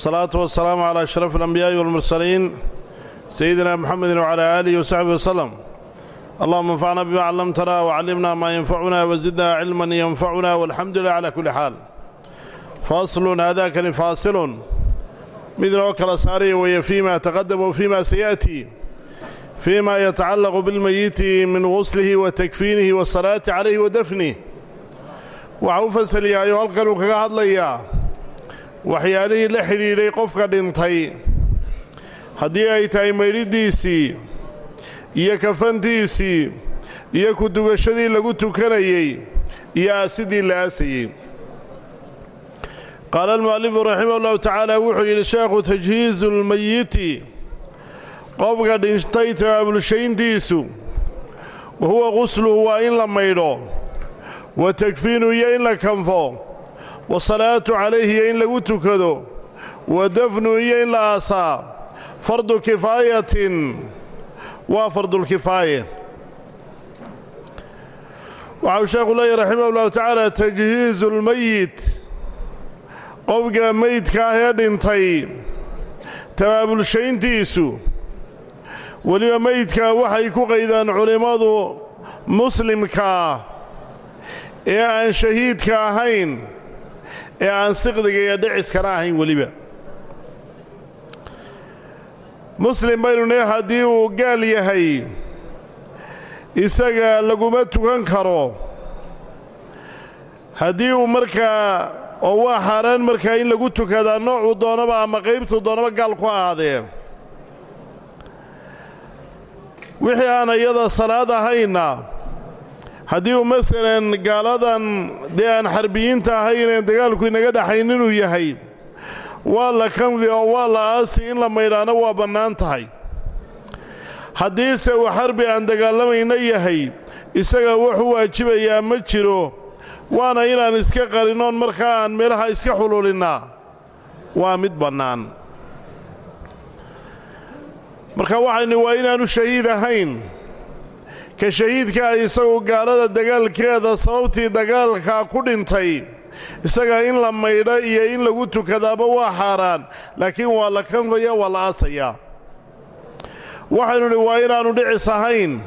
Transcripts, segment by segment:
wasalaatu wasalaamu calaa ashraf alambiyaai walmursaliin sayidina muxamedin wcalaa aalihi wasaxbihi wasalem allahuma anfacna bima callamtana wacallimna maa yanfacuna wazidna cilman yanfacuna walxamdu lilah cala kulli xaal faslun haadaakani faasilun. Mid inoo kala saaraya weeye fii ma taqadama wa fii ma saya'tii fii ma yatacallaqu bilmeyiti min guslihi wa takfiinihi wasalaati calayhi wa dafnih waxa u fasal yahay oo halkan uu kaga hadlayaa waxyaalihii la xidhiidhay qofka dhintay. Haddii ay tahay maydhiddiisii iyo kafantiisii iyo ku-dugashadii lagu tukanayey iyo aasidii la aasayey qaala almu'alifu raximah ullahu tacaala wuxuu yidhi sheekhu tajhiizu lmeyiti qofka dhintay tabaabulshayntiisu wa huwa qusluhu waa in la maydho wa takfiinu iyo in la kanfo wasalaatu calayhi iyo in lagu tukado. Wa dafnu iyo in la aasaa. Fardu kifaayatin. Waa fardulkifaaye waxau sheekhu leeyahy raximah ullahu tacaala tajhiizu lmeyit qofka meydka ah ee dhintay tabaabulshayntiisu weliba meydka waxay ku qaydaan culimmadu muslimkaa ee aan shahiidka ahayn ee aan siqdiga iyo dhiciskana ahayn weliba. Muslim baynu nee haddii uu gaal yahay isaga laguma tukan karo. Haddii uu markaa oo waa xaaraan markaa in lagu tukadaa noocuu doonaba ama qaybtuu doonaba gaal ku ahaadee wixii aan iyada salaad ahayna haddii uu masalan gaaladan dee aan xarbiyiinta ahayneen dagaalku inaga dhaxayn inuu yahay waa la kanfi oo waa la aasi in la maydhaana waa bannaan tahay. Haddiise uu xarbi aan dagaalamayna yahay isaga wuxuu waajibayaa ma jiro waana inaan iska qarinoon markaa aan meelaha iska xululinnaa. Waa mid bannaan. Marka waxaynu waa inaannu shahiid ahayn ka shahiidkaa isagu gaalada dagaalkeeda sababtii dagaalkaa ku dhintay. Isaga in la maydho iyo in lagu tukadaaba waa xaaraan laakiin waa la kanfaya waa la aasayaa waxaynu nidhi waa inaannu dhicis ahayn.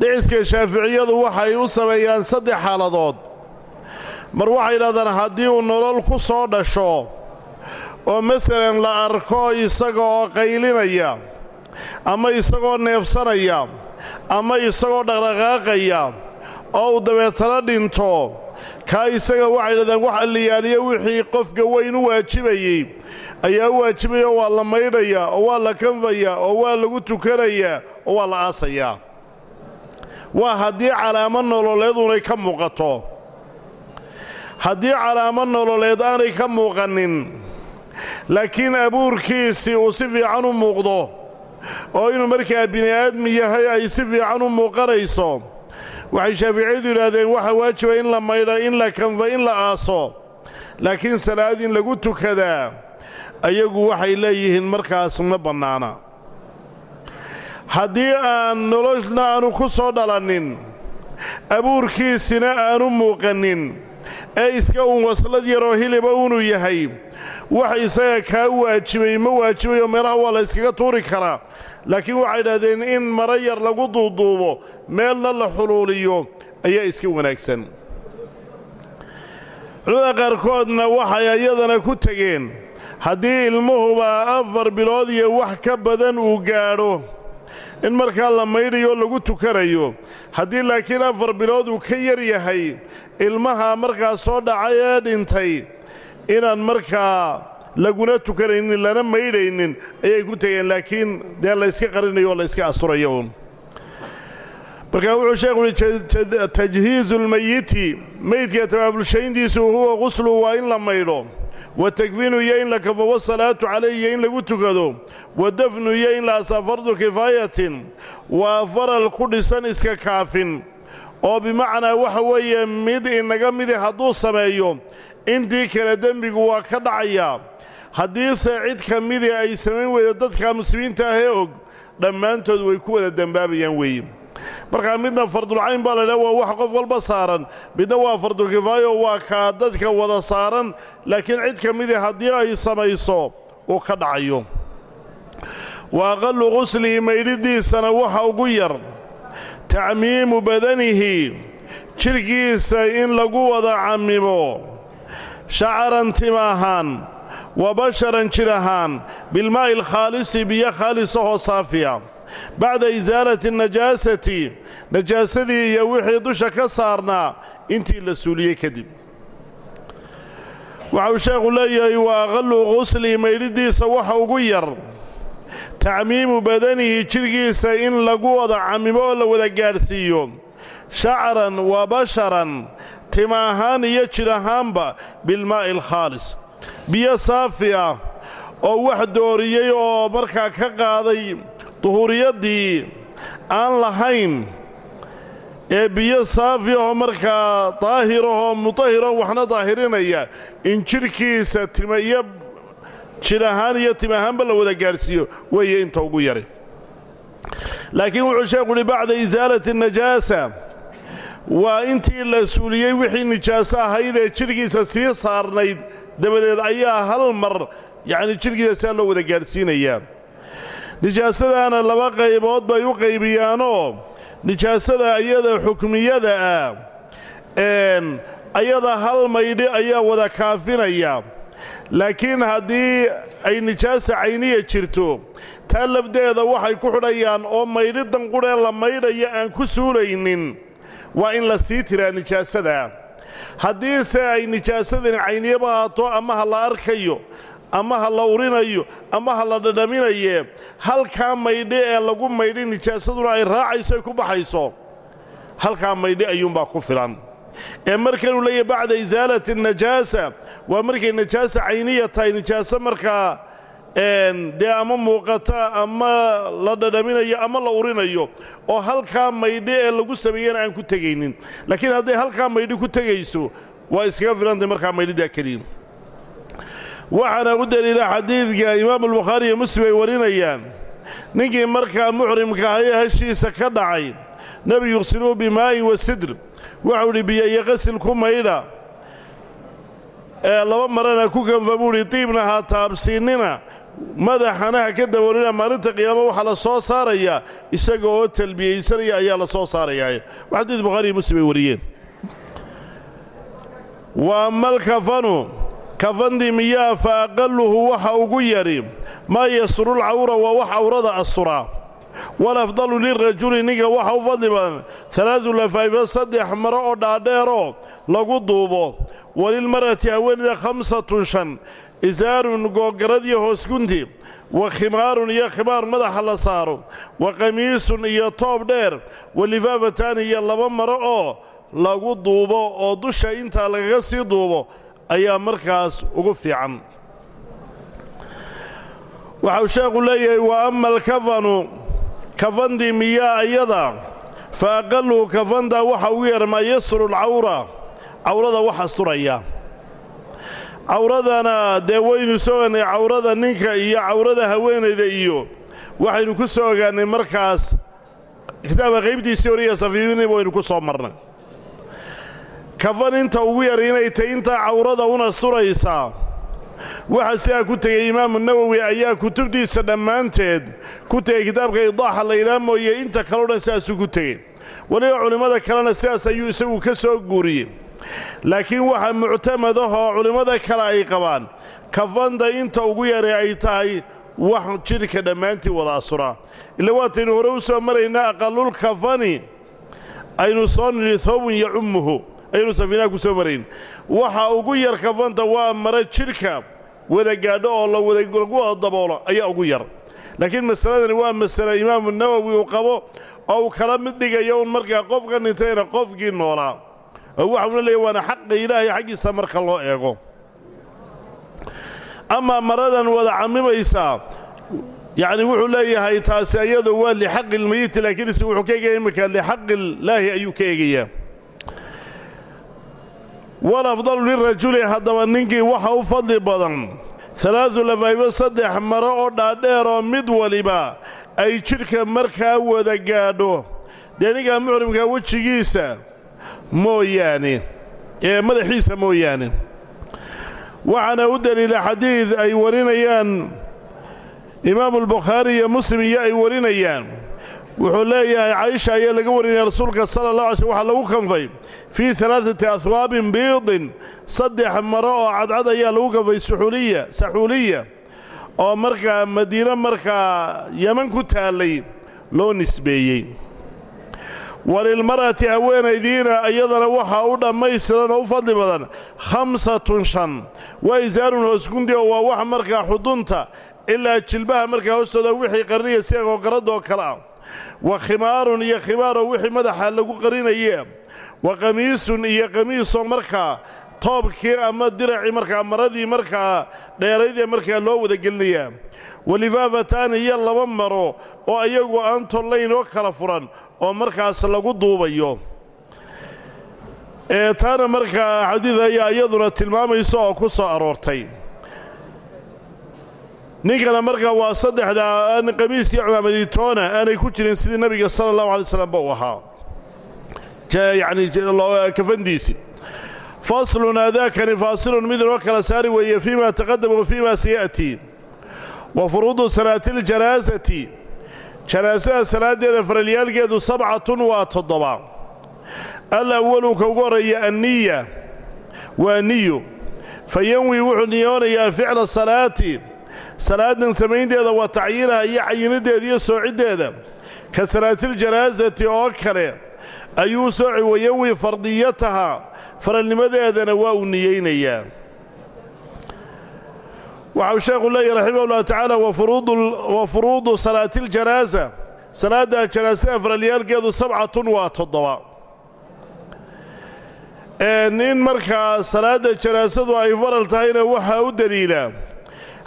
Dhiciska shaaficiyadu waxay u sameeyaan saddex xaaladood. Mar waxay yidhahdaan haddii uu nolol ku soo dhasho oo masalan la arko isaga oo qaylinaya ama isagoo neefsanaya ama isagoo dhaqdhaqaaqaya oo uu dabeetana dhinto kaa isaga waxay yidhahdaan wax alliyaaliyo wixii qofka weyn u waajibayey ayaa u waajibaya oo waa la maydhayaa oo waa la kanfayaa oo waa lagu tukanayaa oo waa la aasayaa waa haddii calaamo nololeed unay ka muuqato. Haddii calaamo nololeed aanay ka muuqannin laakiin abuurkiisii uu si fiican u muuqdo oo inuu markaa bini'aadmi yahay ay si fiican u muuqanayso waxay shaaficiyadu yidhaahdeen waxa waajiba in la maydho in la kanfa in la aaso. Laakiin salaad in lagu tukadaa ayagu waxay leeyihiin markaas ma bannaana. Haddii aan noloshna aanu ku soo dhalannin abuurkiisina aanu muuqannin ee iska uun waslad yaroo hiliba unuu yahay. Wax isaga kaa waajibay ma waajibayo meelaha waa la yskaga tuuri karaa. Laakiin waxay idhahdeen in maro yar lagu duuduubo meelna la xuluuliyo ayaa iska wanaagsan. Culimada qaarkoodna waxay iyadana ku tegeen haddii ilmuhuba afar bilood iyo wax ka badan uu gaadho in markaa la maydhayo lagu tukanayo. Haddii laakiin afar bilood uu ka yar yahay ilmaha markaa soo dhacay ee dhintay inaan markaa laguna tukanaynin lana maydhaynin ayay ku tegeen laakiin dee layska qarinayo oo layska asturayo uun. Markaa wuxuu sheekhu uhi tajhiizu lmeyiti meydka tabaabulshayntiisu huwa quslu waa in la maydho. Wa takfiinu iyo in la kafo wasalaatu calayh iyo in lagu tukado wa dafnu iyo la asaa fardu kifaayatin waa faral ku dhisan iska kaafin oo bimacnaa waxa weeye mid inaga midi hadduu sameeyo intii kale dembigu waa ka dhacayaa haddiise cid ka midii ay samayn weyda dadka muslimiinta ah ee og dhammaantood way ku wada dembaabayaan weeye. Markaa midna fardulcayn baa la ydhaha waa wax qof walba saaran. Midna waa fardulkifaayo waa kaa dadka wada saaran. Laakiin cid ka midii haddii ay samayso uu ka dhacayo. Wa aqallu quslihi maydhidiisana waxa ugu yar tacmiimu badanihi jidhkiisa in lagu wada cammimo. Shacaran tim ahaan wa basharan jidh ahaan bilmaa'i alkhaalisi biyo khaalisahoo saafiya. Bacda isaalati najaasati najaasadii iyo wixii dusha ka saarnaa intii la suuliyey kadib. Waxau sheekhu leeyahay wa aqallu qusli maydhidiisa waxa ugu yar tacmiimu badanihi jidhkiisa in lagu wada cammimo oo la wada gaadhsiiyo. Shacran wa basharan tim ahaan iyo jidh ahaanba bilmaa'i alkhaalis biyo saafi ah oo wax dooriyey oo markaa ka qaaday duhuuriyaddii aan lahayn ee biyo saafi ahoo markaa daahirahoo mutahiroo waxna daahirinaya in jidhkiisa tima jidh ahaan iyo tim ahaanba la wada gaadhsiiyo weeye inta ugu yari. Laakiin wuxuu sheekhu uhi bacda isaalati najaasa. Waa intii la suuliyey wixii nijaaso ahayd ee jidhkiisa sii saarnayd dabadeed ayaa hal mar yacni jidhkiisa siaa loo wada gaadhsiinayaa nijaasadaana laba qaybood bay u qaybiyaanoo nijaasada ayada xukmiyada ah ayada hal maydhi ayaa wada kaafinaya laakiin haddii ay nijaasa cayniya jirto taa lafdeeda waxay ku xidhayaan oo maydhidan qudhee la maydhaya aan ku suulaynin waa in la sii tiraa nijaasada. Haddiise ay nijaasadani cayniyaba haato ama ha la arkayo ama ha la urinayo ama ha la dhadhaminaye halkaa maydhi ee lagu maydhi nijaasaduna ay raacayso ay ku baxayso halkaa maydhi ayuunbaa ku filan ee markanuu leeyahy bacda isaalati najaasa waa markay najaasa cayniya tahay. Nijaaso markaa dee ama muuqata ama la dhadhaminayo ama la urinayo oo halkaa maydhi ee lagu sameeyana aan ku tegaynin. Laakiin hadday halkaa maydhi ku tegayso waa iskaga filantay markaa maydhidaa keliya. Waxaana u daliila xadiidka imaamulbukhaari iyo muslim ay warinayaan ninkii markaa muxrimka ahayee heshiisa ka dhacay nebi yuqsiluu bimaa'in wa sidr waxau idhi iyo qasil ku maydha ee laba marana ku kanfa buuhi diibna ha taabsiinnina. Madaxana ha ka daboolina. Maalinta qiyaama waxaa la soo saarayaa isaga oo talbiyaysanaya ayaa la soo saarayaa xadiid bukhaari iyo muslim ay wariyeen. Wa amal kafanu. Kafandii miyaa fa aqalluhu waxa ugu yadhi maa yasrul cawra waa wax cawrada asturaa walafdalu lirajuli ninka waxa u fadli badan alaadu lafayfa saddex maro oo dhaadheeroo lagu duubo. Walilmar'ati haweenida khamsatun shan isaarun googaradiyo hoosgunti wa khimaarun iyo khimaar madaxa la saaro wa qamiisun iyo toob dheer wa lifaafataani iyo laba maro oo lagu duubo oo dusha intaa lagaga sii duubo ayaa markaas ugu fiican. Waxau sheekhu leeyahay wa ama alkafanu kafandii miyaa ayada. Fa aqalluhu kafandaa waxa ugu yar maa yasru lcawra cawrada wax asturaya cawradana dee waynu soo ogaannay cawrada ninka iyo cawrada haweenayda iyo. Waxaynu ku soo ogaannay markaas. Kitaabka qaybtiisii horiya safiifiniba waynu ku soo marnay. Kafan inta ugu yar inay tahy intaa cawrada una suraysaa waxa sidaa ku tegey imaamu nawowi ayaa kutubtiisa dhammaanteed ku tegey kitaabka idaaxa la yidhaha mooye inta kaleo dhan sidaasuu ku tegey. Weliba culimmada kalena sidaas ayuu isagu ka soo guuriyey. Laakiin waxa muctamadahoo culimmada kale ay qabaan kafanta inta ugu yare ay tahay wax jidhka dhammaantii wada asuraa ila waataynu hore u soo maraynaa aqalul kafani aynu soo nidhi thoobun yacummuhu ayaynu safiinaha ku soo marayn waxa ugu yar kafanta waa mara jidhka wada gaadho oo lagu wada daboolo ayaa ugu yar. Laakiin masaladani waa masale imaamu nawowi uu qabo oo uu kala mid dhigayo un markaa qofka dhintayna qofkii noolaa oo waxauna leeyahy waana xaqa ilaahay xaggiisa marka loo eego. Amaa maradan wada cammimaysaa yacni wuxuu leeyahay taasi ayadu waa lixaqi ilmayiti laakiin ise wuxuu ka egaya imminka lixaqi illaahi ayuu ka egayaa walafdalu lirajuli haddaba ninkii waxa u fadli badan. Alaadu lafaybo saddex maro oo dhaadheeroo mid waliba ay jidhka markaa wada gaadho. Dee ninkaa muxrimkaa wejigiisa mooyaane ee madaxiisa mooyaane. Waxaana u deliila xadiid ay warinayaan imaamu albukhaari iyo muslim iyo ay warinayaan wuxuu leeyahay caysha ayaa laga warinaya rasuulka sala allah alay slm waxaa lagu kanfay fii alaaati ahwaabin biidin saddex maro oo cadcad ayaa lagu kanfay suxuliya saxuuliya oo markaa madiine markaa yeman ku taallay loo nisbeeyey. Walilmar'ati haweenaydiina iyadana waxaa u dhammaystiran oo u fadli badan khamsatun shan. Waa isaarun hoosgundi oo waa wax markaa xudunta ilaa jilbaha markaa hoostooda wixii qariniya si agoo garadoo kale ah wa khimaarun iyo khimaaroo wixii madaxa lagu qarinaye wa qamiisun iyo qamiisoo markaa toobkii ama diracii markaa maradii markaa dheeraydee markaa loo wada gelinayaa walifaafataani iyo laba maro oo iyagu aan tollayn oo kala furan oo markaas lagu duubayo. Ee taana markaa xadiid ayaa iyaduna tilmaamaysa oo ku soo aroortay ninkana markaa waa saddexda aan qamiis iyo cumaamaditoona aanay ku jirin sidii nebiga sala allahu alay slam ba u ahaa yacni kafandiisi. Faslun aadaakani faasilun mid inoo kala saari weeye fii ma taqadama wa fii ma saya'tii wa furuudu salaati ljanaasati janaasada salaaddeeda faralyaalkeedu sabcatun waa toddoba. Al awalu ka ugu horreeya anniya waa niyo fa yanwi wuxuu niyoonayaa ficla salaati salaadan samaynteeda waa tacyiinaha iyo cayinideeda iyo soociddeeda. Ka salaatiljanaasati oo kale ayuu sooci wayanwi fardiyataha. Faralnimadeedana waa uu niyeynayaa. Waxau sheekhu leeyahy raximah ullahu tacaala wa furuudu salaati ljanaasa salaadda janaasada faralyaalkeedu sabcatun waa toddoba. In markaa salaadda janaasadu ay faral tahayna waxaa u deliila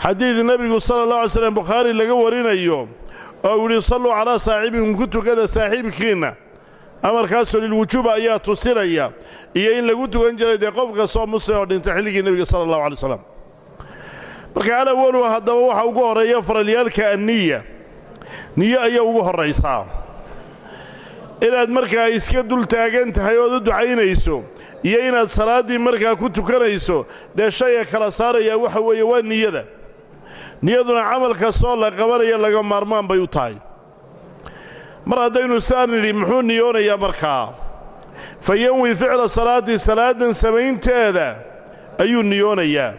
xadiid nebigu sala allah alay slam bukhaari laga warinayo oo uu yidhi salluu calaa saaxibikum ku tukada saaxiibkiinna amarkaasoo lilwujuuba ayaa tusinaya iyo in lagu tukan jiray dee qof kastoo muslim oo dhintay xilligii nebiga sala allahu alay slam marka alawalu haddaba waxa ugu horreeya faralyaalka anniya niyo ayaa ugu horraysaa inaad markaa iska dul taagan tahay ood u ducaynayso iyo inaad salaaddii markaa ku tukanayso dee shayga kala saarayaa waxa weeye waa niyada niyaduna camal kastoo la qabanaya laga maarmaan bay u tahay. Mar haddaynu saan nidhi muxuu niyoonayaa markaa fa yanwi ficla salaati salaadan samaynteeda ayuu niyoonayaa.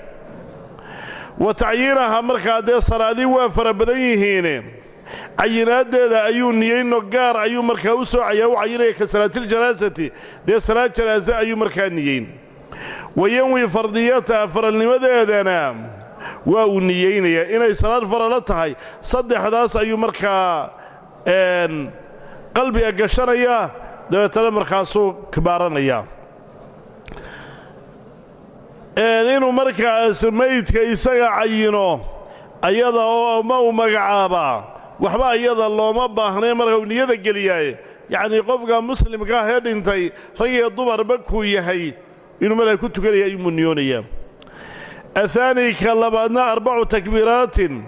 Wa tacyiinaha markaa dee salaadii waa fara badan yihiine cayinaaddeeda ayuu niyeyno gaar ayuu markaa u soocayaa u cayinaya ka salaatiljanaasati dee salaad janaase ayuu markaa niyeyn wa yanwi fardiyataha faralnimadeedana waa uu niyeynayaa. Inay salaad faralo tahay saddexdaas ayuu markaa qalbiga gashanayaa dabeetana markaasuu kibaaranayaa. Inuu markaas maydka isaga cayino ayada oo ma uu magacaabaa waxba iyada looma baahnay marka uu niyada geliyaaye yacnii qofka muslimka ah ee dhintay rag iyo dumarba kuu yahay inuu markaa ku tukanaya niyoonayaa ahaani ka labaadna arbacu takbiiraatin.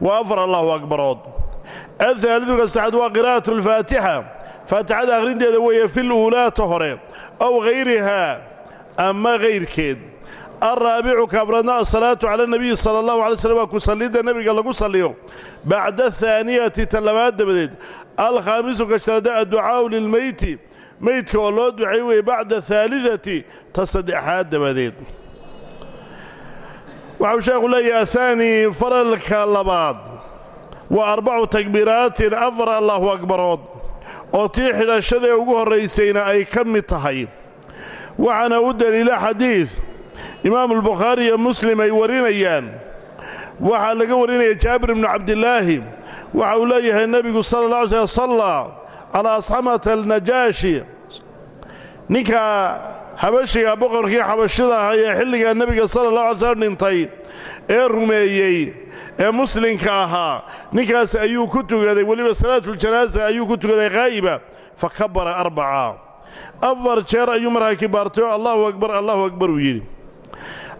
Waa afar allahu akbarood. Ahaalidu ka saxaad waa qiraa'atu alfaatixa faatixada akhrinteeda weeye fil uulaata hore ow hayrihaa ama hayrkeed alraabicu kaabradna asalaatu cala anabiyi sala allahu alay slm waa ku sallidda nebiga lagu salliyo. Bacda ahaaniyati ta labaad dabadeed alkhaamisu ka shanaada adducaa'u lilmeyti meydka oo loo ducay weye bacda ahaalidati ta saddexaad dabadeed waxau sheekhu leeyahay ahaani faralka labaad waa arbacu takbiiraatin afar allahu akbarood oo tii xidhashadaee ugu horraysayna ay ka mid tahay. Waxaana u deliila xadiid imaamulbukhaari iyo muslim ay warinayaan. Waxaa laga warinaya jaabir ibnu cabdilaahi waxa uu leeyahay nebigu sala alla alay slm sallaa calaa asxamata alnajaashi. Ninka xabashiga boqorkii xabashida ahaa ee xilligaa nebiga sala allah alay slam dhintay ee rumeeyey ee muslimka ahaa ninkaas ayuu ku tukaday weliba salaatuljanaaza ayuu ku tukaday khaa'iba fa kabara arbaca. Afar jeer ayuu markaa kibaartay allahu akbar allahu akbar uu yidhi.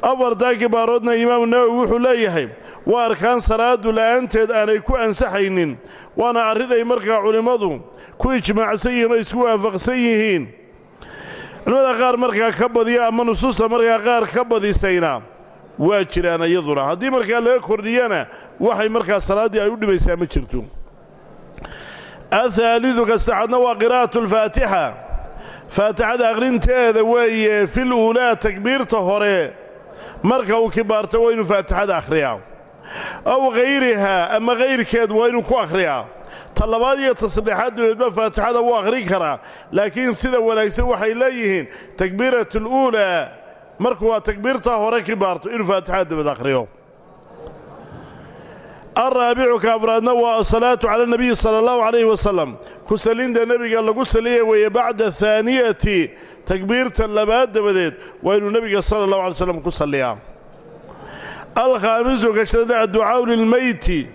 Afartaa kibaaroodna imaamu nawowi wuxuu leeyahay waa arkaan salaadu la'aanteed aanay ku ansaxaynin waana arrin ay markaa culimmadu ku ijmaacsan yihiin oo isku waafaqsan yihiin culimmada qaar markaa ka badiya ama nusuusta markaa qaar ka badisayna waa jiraan iyaduna. Haddii markaa laga kordhiyana waxay markaa salaaddii ay u dhibaysaa ma jirto. Ahaalidu ka saxadna waa qiraa'atu alfaatixa faatixada akhrinteeda weeye fil uulaa takbiirta hore marka uu kibaarto waa inuu faatixada akhriyaa. Aw khayrihaa ama kayrkeed waa inuu ku akhriyaa ta labaad iyo ta saddexaad dabeedba faatixada wuu akhrin karaa laakiin sida wanaagsan waxay leeyihiin takbiirat aluulaa markuu waa takbiirtaa hore kibaarto inuu faatixada dabeed akhriyo. Alraabicu ka afraadna waa asalaatu cala nabiyi sala allahu calayhi wasalam ku salinta nebiga lagu saliya weeye bacda haaniyati takbiirta labaad dabadeed waa inuu nebiga sala allahu alay slam ku salliyaa. Alkhaamisu kashada adducaau lilmeyti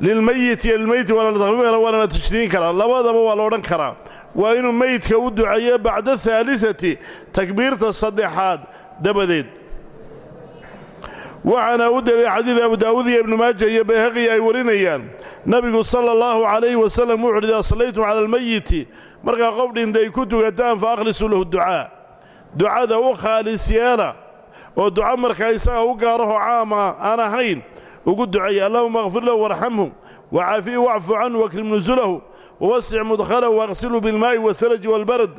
lilmeyiti lilmeyti waana la takfiif karaa waana la tashdiin karaa labadaba waa la odhan karaa waa inuu meydka u duceeyo bacda haalisati takbiirta saddexaad dabadeed waxaana u daliilay xadiid abu daawuud iyo ibnu maaja iyo bayhaqi ay warinayaan nebigu sala allahu calayhi wasalam wuxuuhi idaa sallaytum cala almeyiti markaa qof dhintay ku tugataan fa akhlisuu lahu ducaa ducada u khaalis oo duco markaa isaga u gaarahoo caama aan ahayn ugu duceeya allahuma akfir lahu warxamhu wacaafihi wacfu canhu wakrim nusulahu wawasic mudkhalahu waaqsilhu bilmaa'i wathalaji waalbarad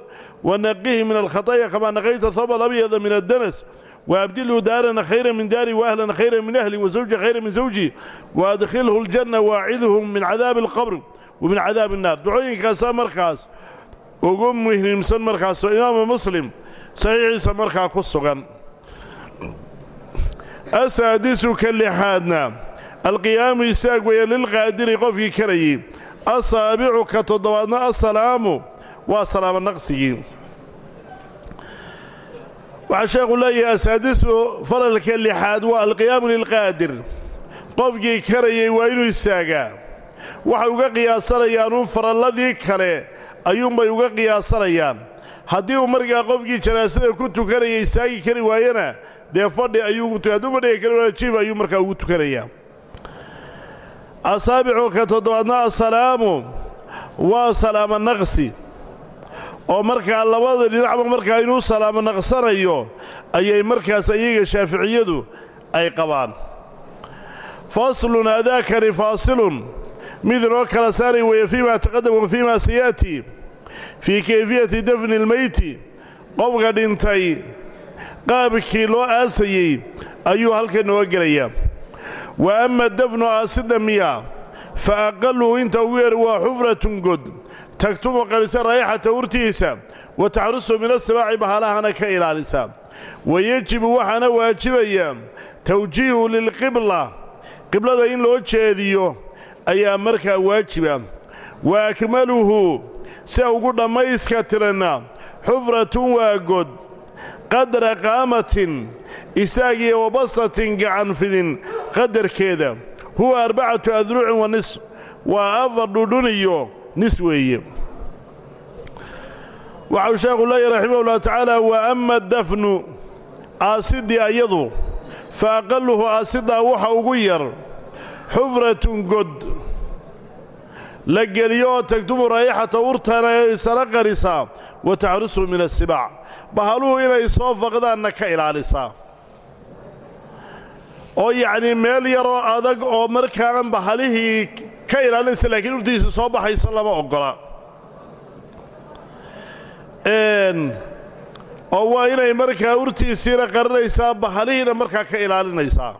wanaqihi min alkhataya kamaa naqayta thaba labyada min addanas وأبدله دارا خيرا من داري وأهلا خيرا من أهلي وزوجا خيرا من زوجي وأدخله الجنة وأعذهم من عذاب القبر ومن عذاب النار دعوين كاسا مركاس وقوم مهنمسان مركاس إمام مسلم asaadisu ka lixaadna. Alqiyaamu isaag weeye lilqaadiri qofkii karayey. Asaabicu ka toddobaadna assalaamu. Waa salaamo naqsigii. Waxaa sheekhu leeyahay asaadisu faralka lixaad waa alqiyaamu lilqaadir. Qofkii karayey waa inuu istaagaa waxay uga qiyaasanayaanun faralladii kale ayuunbay uga qiyaasanayaan. Haddii uu markaa qofkii janaasada ku tukanaya istaagi kari waayana dee fadhi ayuu hadduu fadhiga kari waana jiib ayuu markaa ugu tukanayaa asaabicu ka toddobaadna assalaamu waa salaama naqsi. Oo markaa labada dhinacba markaa inuu salaamo naqsanayo ayay markaas iyaga shaaficiyadu ay qabaan. Faslun adaakani faasilun mid inoo kala saaray weeye fii ma taqadam wa fii ma sayaati fii kayfiyati dafni lmeyti qofka dhintay qaabkii loo aasayey ayuu halkan nooga gelayaa. Wa ama dafnu aasida miya fa aqaluhu inta ugu yar waa xufratun god. Tagtumu qarisa raayixata urtiisa wa taxrusu min asibaaci bahalahana ka ilaalisa. Wa yejibu waxaana waajibaya tawjiihu lilqibla qiblada in loo jeediyo ayaa markaa waajiba. Wa akmaluhu sia ugu dhammayska tiranna xufratun waa god qadra qaamatin isaagiyo wabasatin gacan fidin qadarkeeda. Huwa arbacatu adruucin wa nis waa afar dhudhun iyo nis weeye. Waxau sheekhu leeyahy raximah ullahu tacaala wa ama dafnu aasidii ayadu fa aqaluhu aasidaa waxa ugu yar xufratun god. La geliyo oo tagtumu raayixata urtana isana qarisaa wa taxrusu min asibaac bahaluhu inay soo faqdaanna ka ilaalisaa oo yacnii meel yaroo adag oo markaan bahalihii ka ilaalinaysa laakiin urtiisa soo baxaysa lama oggola oo waa inay markaa urtiisiina qarinaysaa bahalihiina markaa ka ilaalinaysaa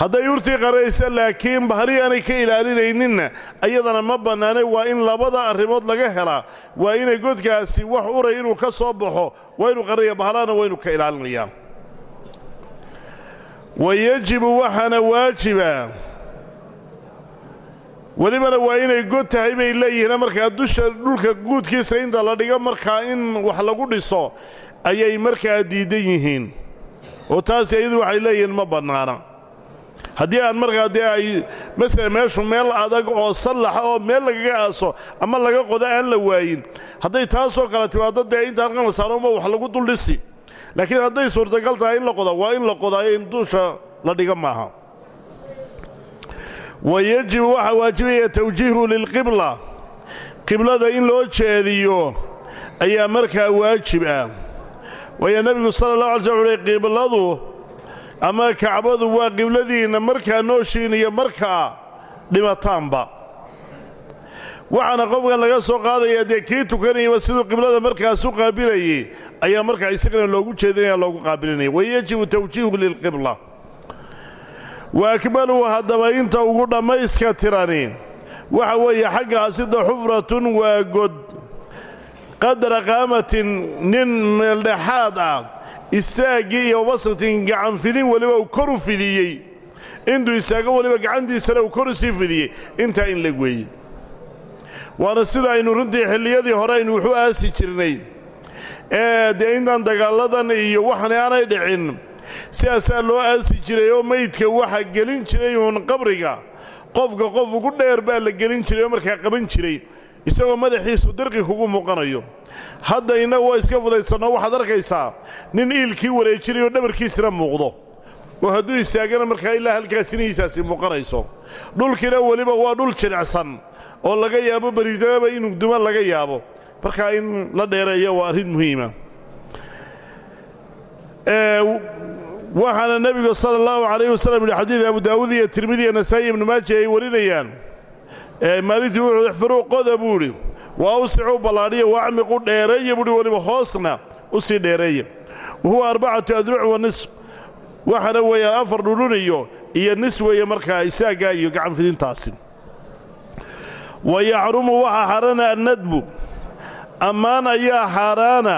hadday urtii qarinaysa laakiin bahalihii aanay ka ilaalinayninna ayadana ma bannaanay waa in labada arrimood laga helaa waa inay godkaasi wax uray inuu ka soo baxo waa inuu qarinaya bahalahana waa inuu ka ilaalinayaa wa yejibu waxaana waajiba. Welibana waa inay god tahay bay leeyihiin markaa dusha dhulka guudkiisa inta la dhigo markaa in wax lagu dhiso ayay markaa diidan yihiin. Oo taasi iyadu waxay leeyihiin ma bannaana haddii aan markaa dee ay masala meeshu meel adag oo sallaxa oo meel lagaga aaso ama laga qodo aan la waayin hadday taasoo kale timaaddo dee inta halkan la saaro uma wax lagu duldhisi laakiin hadday suurtagal tahay in la qoda waa in la qodaayo in dusha la dhiga maaha. Wa yajibu waxaa waajibaya tawjiihu lilqibla qiblada in loo jeediyo ayaa markaa waajib ah. Waayo nebigu sala allah alay sl uhi qibladu ama kacbadu waa qibladiinna markaa nooshiin iyo markaa dhimataanba. Waxaana qofkan laga soo qaadayaa dee kii tukanayaba siduu qiblada markaas u qaabilayay ayaa markaa isagana loogu jeedinaya loogu qaabilinaya. Wayajibu tawjiihu lilqibla. Wa akmaluhu haddaba inta ugu dhammayska tirani waxa weeye xagga sida xufratun waa god. Qadra qaamatin nin meeldhexaad ah istaaggii iyo basatin gacan fidin weliba uu kor u fidiyey. Intuu istaago weliba gacantiisana uu kor u sii fidiyey. Intaa in leg weeye. Waana sida aynu runtii xilliyadii hore aynu wuxu aasi jirnay. Ee dee intaan dagaalladan iyo waxan aanay dhicin sidaasaa loo aasi jiray oo meydka waxa gelin jiray uun qabriga. Qofka qof ugu dheer baa la gelin jiray oo markaa qaban jiray isagoo madaxiisu dirqi kugu muuqanayo. Hadda innagu waa iska fudaysanno waxaad arkaysaa nin iilkii wareejinayoo dhabarkiisina muuqdo. Oo hadduu istaagana markaa ilaa halkaasinihiisaasi muuqanayso. Dhulkiina weliba waa dhul jilicsan oo laga yaabo beridaaba inuu duma laga yaabo. Markaa in la dheereeyo waa arrin muhiima. Waxaana nebigu sala allahu calayh wasalam yihi xadiid abu daawuud iyo tirmidi iyo nasaa'i ibnu maaja ay warinayaan maalintii wuxuu ixfiruu qoda buu idhi waa usicuu ballaadhiya waacmiqu dheereeya buuhi weliba hoosna u sii dheereeya wa huwa arbacatu adruc wa nisf. Waxaana weeyaan afar dhudhuniyo iyo nis weeye markaa isaaggaa iyo gacan fidintaasi. Wa yaxrumu waxaa xaaraana annadbu. Ammaan ayaa xaaraana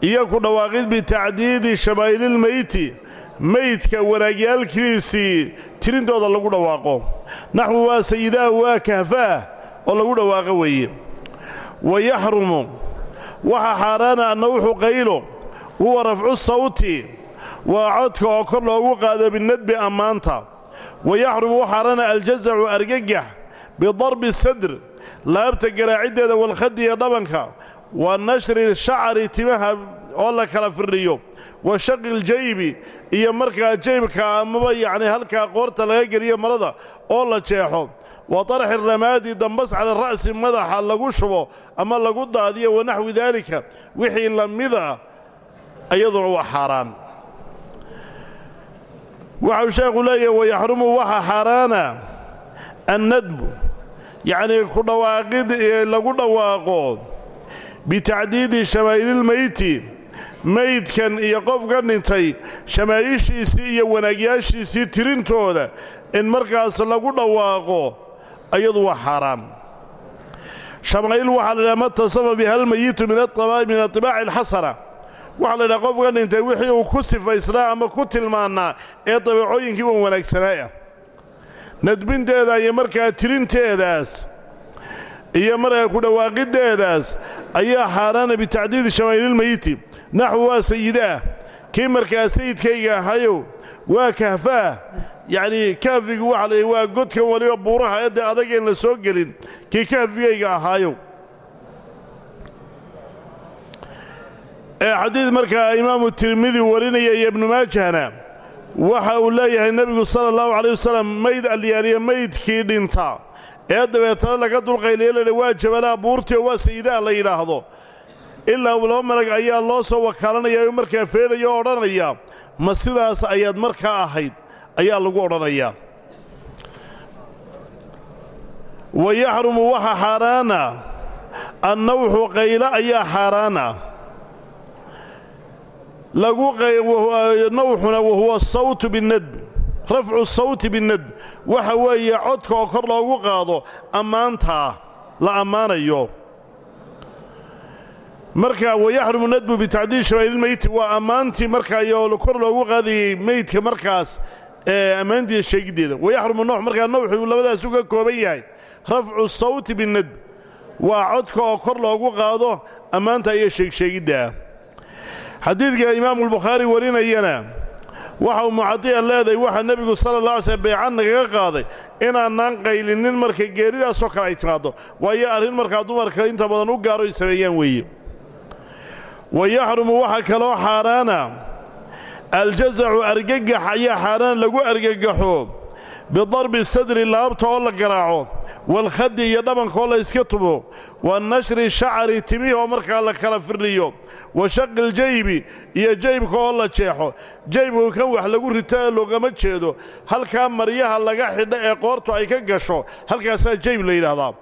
iyo ku dhawaaqid bitacdiidi shamaa'ililmeyti meydka wanaagyaalkiisii tirintooda lagu dhawaaqo. Naxwu waa sayidaah waa kahfaah oo lagu dhawaaqo weeye. Wa yaxrumu waxaa xaaraana anna wuxuu qaylo huwa rafcu sawti waa codka oo kor loogu qaado binadbi ammaanta. Wa yaxrumu waxaa xaaraana aljazacu argagax bidarbi sadr laabta garaaciddeeda walkhadi iyo dhabanka. Wa nashri shacri timaha oo la kala firdhiyo. Wa shaqi iljaybi iyo markaa jaybka amaba yacni halkaa qoorta laga geliyo marada oo la jeexo. Wa tarxi ramaadi dambas cala ra'si madaxa lagu shubo ama lagu daadiyo wa naxwi daalika. Wixii la mida iyaduna waa xaaraan. Waxau sheekhu leeyahay wayaxrumu waxa xaaraana annadbu. Yacnii ku dhawaaqid lagu dhawaaqo bitacdiidi shamaa'ililmeyti meydkan iyo qofka dhintay shamaa'iishiisii iyo wanaagyaashiisii tirintooda in markaas lagu dhawaaqo ayadu waa xaaraan shamaa'il waxaa la yidhaha ma tasafa biha almayitu min atibaaci alxasana? Waxaa la qofka dhintay wixii uu ku sifaysnaa ama ku tilmaannaa ee dabeecooyinkii wan wanaagsanaa ah nadbinteeda iyo markaa tirinteedaas iyo markaa ku dhawaaqiddeedaas ayaa xaaraana bitacdiidi shamaa'ililmeyiti naxwu waa sayidaah kii markaa sayidkayga ahayow waa kahfaah yacnii kahfigu waxa la waa godkan weliba buuraha ee dee adageen la soo gelin. Kii kahfigayga ahaayow ee xadiid markaa imaamu tirmidi warinaya iyo ibnu maajahna waxa uu leeyahay nebigu sala allahu calayh wasalam mayd alyaaliya maydkii dhinta. Ee dabeetana laga dulqayliya laydha waa jabalaa buurtii oo waa sayidaha la yidhaahdo ilaa laba malag ayaa loo soo wakaalanaya oo markaa feedhaya oo odhanaya ma sidaas ayaad markaa ahayd? ayaa lagu odhanayaa wa yaxrumu waxa xaaraana annawxu qaylo ayaa xaaraana. Nawxuna wahuwa asawtu binnadb rafcu sawti binnadb waxa weeye codka oo kor loogu qaado ammaantaa la ammaanayo marka wayaxrumu nadbu bitacdiid shamaa'ililmeyti waa ammaantii markaa iyo kor loogu qaadayey meydka markaas ee ammaantiisa sheegiddeeda. Wayaxrumu nawx markaa nawxu labadaas uga kooban yahay rafcu sawti binnadb waa codka oo kor loogu qaado ammaanta iyo sheegsheegiddaa xadiidka imaamulbukhaari warinayana waxa uu mucadiya leedahay waxaa nebigu sala alla alay slm beecan nagaga qaaday inaanaan qaylinin marka geeridaasoo kale ay timaaddo. Waayo arrin markaa dumarka inta badan u gaaro ay sameeyaan weeye wa yaxrumu waxaa kaloo xaaraana. Aljazacu argagax ayaa xaaraan lagu argagaxo bidarbi sadri laabta oo la garaaco. Walkhadi iyo dhabanka oo la iska tubo. Wa nashri shacari timihii oo markaa la kala firdhiyo wa shaqi iljaybi iyo jaybka oo la jeexo. Jaybku kan wax lagu rito ee loogama jeedo. Halkaa maryaha laga xidho ee qoortu ay ka gasho halkaasaa jayb la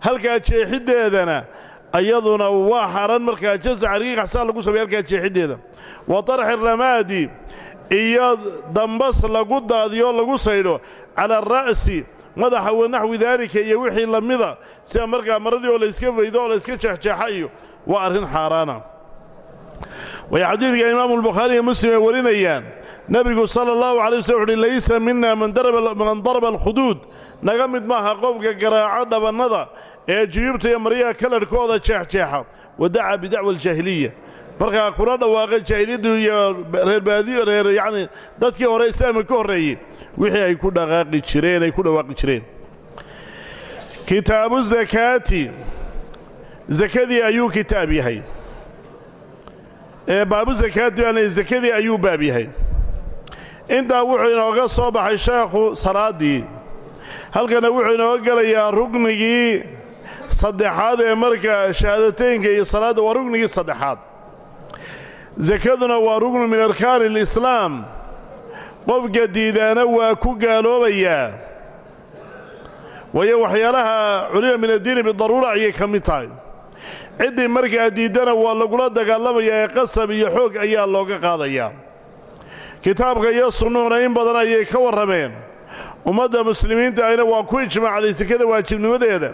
halkaa jeexiddeedana ayaduna waa xaran markaa jasac riiqaxsaa lagu samey halkaa jeexiddeeda. Wa tarxi ramaadi iyo dambas lagu daadiyo lagu saydho cala ara'si madaxa wa naxwi daalika iyo wixii la mida sida markaa maradii oo layska faydo oo layska jeexjeexa iyo waa arrin xaaraana. Way xadiidka imaamu albukhaari iyo muslim ay warinayaan. Nebigu sala allahu calay waslm wuxuuhi laysa mina man daraba alkhuduud naga mid maaha qofka garaaco dhabannada ee juyubta iyo maryaha kalarhkooda jeexjeexa wa dacaa bidacwa aljaahiliya markaa kuna dhawaaqa jaahiliyaddu iyo reerbaadiyo reer yacni dadkii hore islaamka ka horreeyey wixii ay ku dhaqaaqi jireen ay ku dhawaaqi jireen. Kitaabu zakaati. Sakadii ayuu kitaab yahay. Ee baabu zakaati baan sakadii ayuu baab yahay. Intaa wuxuu inooga soo baxay sheekhu salaaddii halkana wuxuu inooga gelayaa rugnigii saddexaad ee markaa shahaadateynka iyo salaadda waa rugnigii saddexaad. Sakaduna waa rugnu min arkaani alislaam. Qofka diidaana waa ku gaaloobayaa. Waayo waxyaalaha culima min addiini bidaruura ayay ka mid tahay. Ciddii markaa diiddana waa lagula dagaalamayaa ee qasab iyo xoog ayaa looga qaadayaa kitaabka iyo sunnuhuna in badan ayay ka warrameen. Ummadda muslimiinta ayna waa ku ijmaacday sekada waajibnimadeeda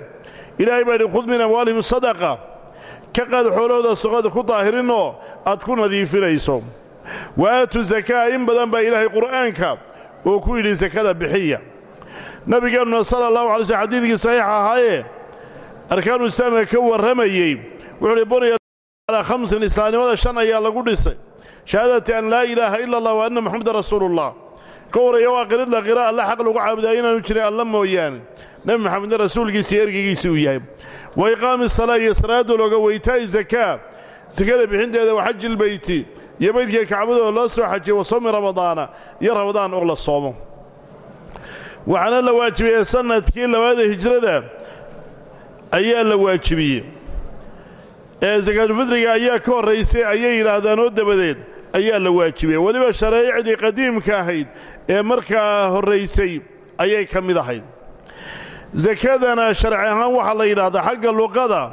ilaahay baa yidhi khud min amwaalihim sadaqa. Ka qaad xoolahooda soqada ku daahirinoo aad ku nadiifinayso. Wa aatu zakaa in badan baa ilaahay qur'aanka uu ku yidhi sakada bixiya. Nabigeennuna sala allahu alay slm xadiidkii saxiix ahaayee arkaanu islaamka ka warramayey wuxuu uhi buniya calaa khamsin islaamnimada shan ayaa lagu dhisay. Shahaadati an laa ilaaha ila allah wa anna moxamedan rasuuluullah ka waraya waa qiridla qira alla xaq lagu caabudaa inaanu jirin alla mooyaane nebi maxamedna rasuulkiisa ergeygiisa uu yahay. Wa iqaami salaa iyo salaadda looga weytaa'i zakaa sakada bixinteeda wa xaji ilbeyti iyo beydka kacbadoo loo soo xajiyey wa soomi ramadaana. Iyo ramadaan oo la soomo. Waxaana la waajibiyey sannadkii labaada hijrada ayaa la waajibiyey. Ee sakaatulfidriga ayaa ka horraysay ayay yidhaahdaan oo dabadeed ayaa la waajibiyey. Weliba sharaa'icdii qadiimka ahayd ee markaa horraysay ayay ka mid ahayd sakadana sharci ahaan waxaa la yidhaahdaa xagga luqada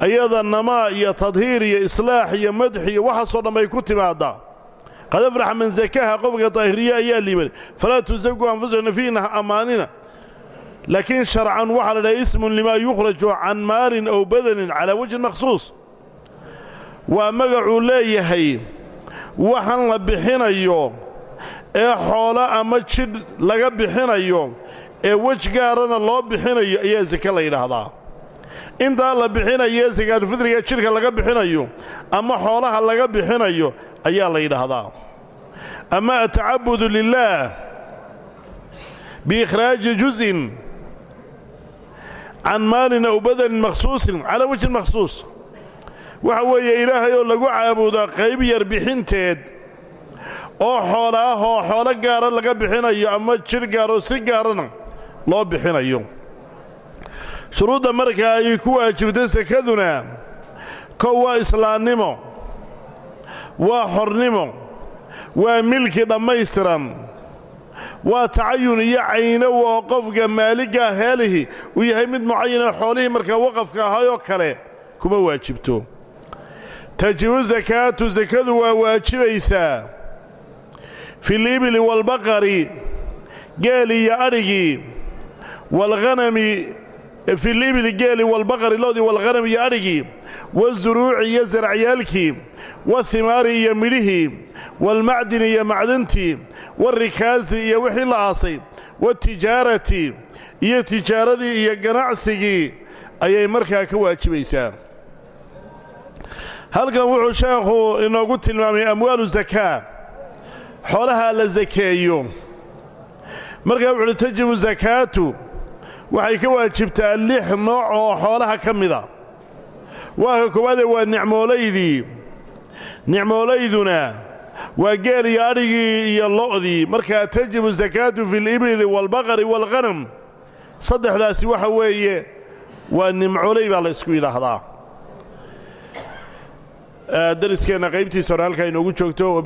ayada namaa iyo tadhiir iyo islaax iyo madx iyo waxaasoo dhan bay ku timaaddaa qad afraxa man sakaha qofka daahiriye ayaa liiban falaa tusaku anfusakum nafiina ammaanina. Laakiin sharcan waxaa la dhahay ismun limaa yukhraju can maalin aw badanin calaa wajhin makhsuus. Waa magacuu leeyahay waxan la bixinayo ee xoolo ama jidh laga bixinayo ee wej gaarana loo bixinayo ayaa sake la yidhaahdaa. Intaa la bixinayo sakaatulfidriga jidhka laga bixinayo ama xoolaha laga bixinayo ayaa la yidhaahdaa. Ama atacabudu lilaah biikhraaji juz'in can maalin aw badanin makhsuusin calaa wajhin makhsuus. Waxa weeye ilaahay oo lagu caabudaa qayb yar bixinteed oo xoolo ah oo xoolo gaara laga bixinayo ama jir gaaroo si gaarana loo bixinayo. Shuruudda markaa ay ku waajibtay sakaduna kow waa islaannimo waa xornimo waa milki dhammaystiran waa tacayun iyo caynow oo qofka maaliggaa heelihi uu yahay mid mucayana xoolihii markaa waqafka ahaayoo kale kuma waajibto. Tajibu sakaatu sakadu waa waajibaysaa. Fil ibili waalbaqari geeli iyo adhigii waalghanami fil ibili geeli waalbaqari loodii waalghanami iyo adhigii wazuruuci iyo saracyaalkii wahimaari iyo midhihii waalmacdini iyo macdantii waarikaasi iyo wixii la aasay waatijaarati iyo tijaaradii iyo ganacsigii ayay markaa ka waajibaysaa halkan wuxuu sheekhu inoogu tilmaamay amwaalu sakaa xoolaha la sakeeyo markaa wuxuuhi tajibu sakaatu waxay ka waajibtaa lix nooc oo xoolaha ka mida waa ka koowaadee waa nicmoolaydii nicmoolayduna waa geel iyo adhigii iyo lo'dii. Markaa tajibu sakaatu fi libili waalbaqari waalghanam saddexdaasi waxa weeye waa nimcoley baa la ysku yidhaahdaa. Dariskeenna qaybtiisa hore halkaa inoogu joogto